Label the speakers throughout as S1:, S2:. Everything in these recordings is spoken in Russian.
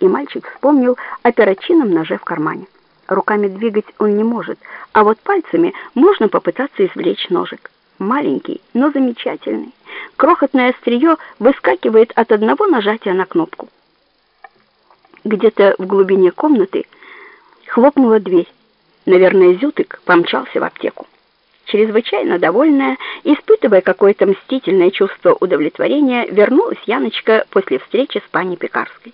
S1: и мальчик вспомнил о перочинном ноже в кармане. Руками двигать он не может, а вот пальцами можно попытаться извлечь ножик. Маленький, но замечательный. Крохотное острие выскакивает от одного нажатия на кнопку. Где-то в глубине комнаты хлопнула дверь. Наверное, Зютык помчался в аптеку. Чрезвычайно довольная, испытывая какое-то мстительное чувство удовлетворения, вернулась Яночка после встречи с пани Пекарской.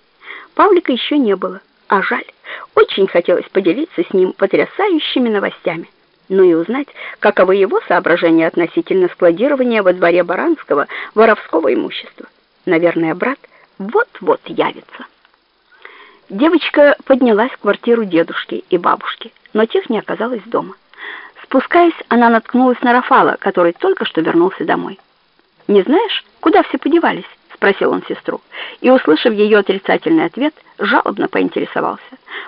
S1: Павлика еще не было, а жаль. Очень хотелось поделиться с ним потрясающими новостями. Ну и узнать, каковы его соображения относительно складирования во дворе Баранского воровского имущества. Наверное, брат вот-вот явится. Девочка поднялась в квартиру дедушки и бабушки, но тех не оказалось дома. Спускаясь, она наткнулась на Рафала, который только что вернулся домой. «Не знаешь, куда все подевались?» — спросил он сестру. И, услышав ее отрицательный ответ, жалобно поинтересовался.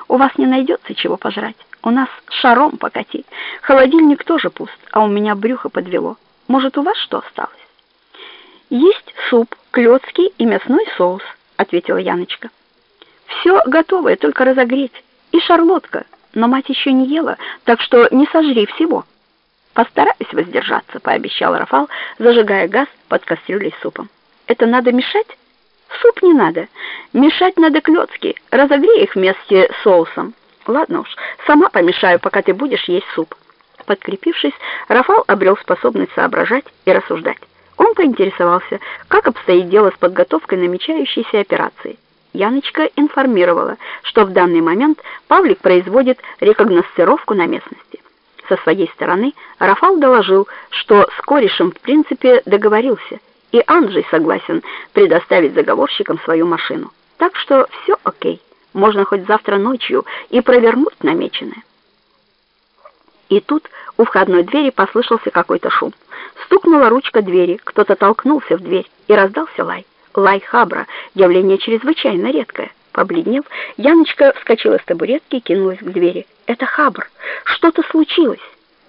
S1: «У вас не найдется чего пожрать. У нас шаром покати. Холодильник тоже пуст, а у меня брюхо подвело. Может, у вас что осталось?» «Есть суп, клёцкий и мясной соус», — ответила Яночка. «Все готовое, только разогреть. И шарлотка» но мать еще не ела, так что не сожри всего. Постараюсь воздержаться, пообещал Рафал, зажигая газ под кастрюлей с супом. Это надо мешать? Суп не надо. Мешать надо клёцки. Разогрей их вместе с соусом. Ладно уж, сама помешаю, пока ты будешь есть суп. Подкрепившись, Рафал обрел способность соображать и рассуждать. Он поинтересовался, как обстоит дело с подготовкой намечающейся операции. Яночка информировала, что в данный момент Павлик производит рекогносцировку на местности. Со своей стороны Рафал доложил, что с корешем в принципе договорился, и Анджей согласен предоставить заговорщикам свою машину. Так что все окей, можно хоть завтра ночью и провернуть намеченное. И тут у входной двери послышался какой-то шум. Стукнула ручка двери, кто-то толкнулся в дверь, и раздался лай лай хабра, явление чрезвычайно редкое. Побледнев, Яночка вскочила с табуретки и кинулась к двери. «Это хабр! Что-то случилось!»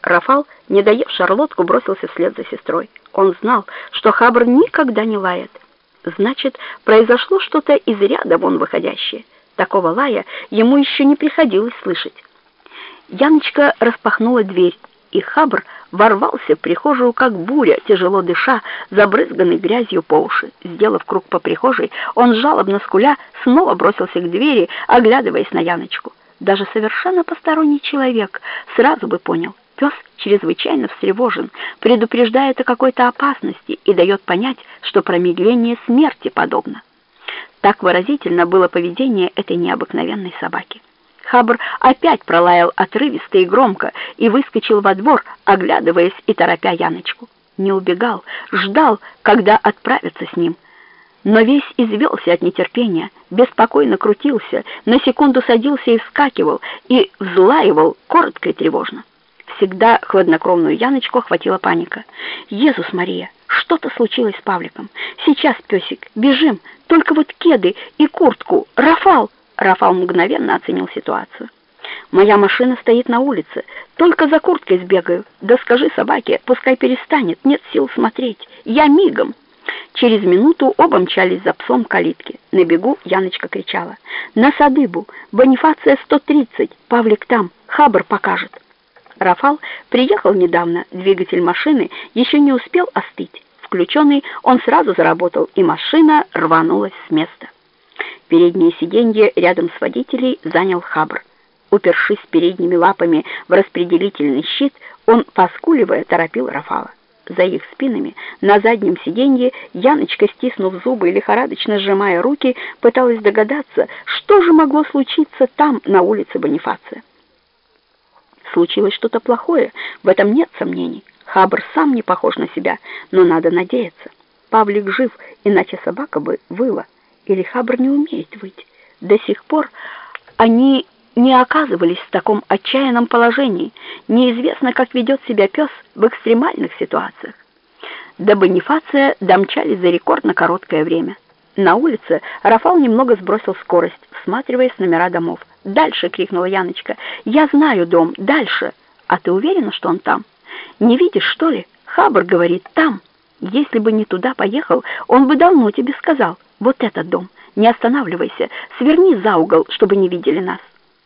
S1: Рафал, не доев шарлотку, бросился вслед за сестрой. Он знал, что хабр никогда не лает. Значит, произошло что-то из ряда вон выходящее. Такого лая ему еще не приходилось слышать. Яночка распахнула дверь и Хабр ворвался в прихожую, как буря, тяжело дыша, забрызганный грязью по уши. Сделав круг по прихожей, он, жалобно скуля, снова бросился к двери, оглядываясь на Яночку. Даже совершенно посторонний человек сразу бы понял, пес чрезвычайно встревожен, предупреждает о какой-то опасности и дает понять, что промедление смерти подобно. Так выразительно было поведение этой необыкновенной собаки. Хабр опять пролаял отрывисто и громко и выскочил во двор, оглядываясь и торопя Яночку. Не убегал, ждал, когда отправятся с ним. Но весь извелся от нетерпения, беспокойно крутился, на секунду садился и вскакивал, и взлаивал коротко и тревожно. Всегда хладнокровную Яночку охватила паника. «Иисус Мария, что-то случилось с Павликом. Сейчас, песик, бежим, только вот кеды и куртку, Рафал!» Рафал мгновенно оценил ситуацию. «Моя машина стоит на улице. Только за курткой сбегаю. Да скажи собаке, пускай перестанет. Нет сил смотреть. Я мигом». Через минуту оба мчались за псом к калитке. На бегу Яночка кричала. «На садыбу! Бонифация 130! Павлик там! Хабр покажет!» Рафал приехал недавно. Двигатель машины еще не успел остыть. Включенный он сразу заработал, и машина рванулась с места. Переднее сиденье рядом с водителем занял Хабр. Упершись передними лапами в распределительный щит, он, поскуливая, торопил Рафала. За их спинами на заднем сиденье Яночка, стиснув зубы и лихорадочно сжимая руки, пыталась догадаться, что же могло случиться там, на улице Бонифация. Случилось что-то плохое, в этом нет сомнений. Хабр сам не похож на себя, но надо надеяться. Павлик жив, иначе собака бы выла или Хабр не умеет выть. До сих пор они не оказывались в таком отчаянном положении. Неизвестно, как ведет себя пес в экстремальных ситуациях. До Бонифация домчались за рекордно короткое время. На улице Рафал немного сбросил скорость, всматриваясь номера домов. «Дальше!» — крикнула Яночка. «Я знаю дом! Дальше!» «А ты уверена, что он там?» «Не видишь, что ли?» Хабр говорит «там». Если бы не туда поехал, он бы давно тебе сказал. Вот этот дом. Не останавливайся, сверни за угол, чтобы не видели нас.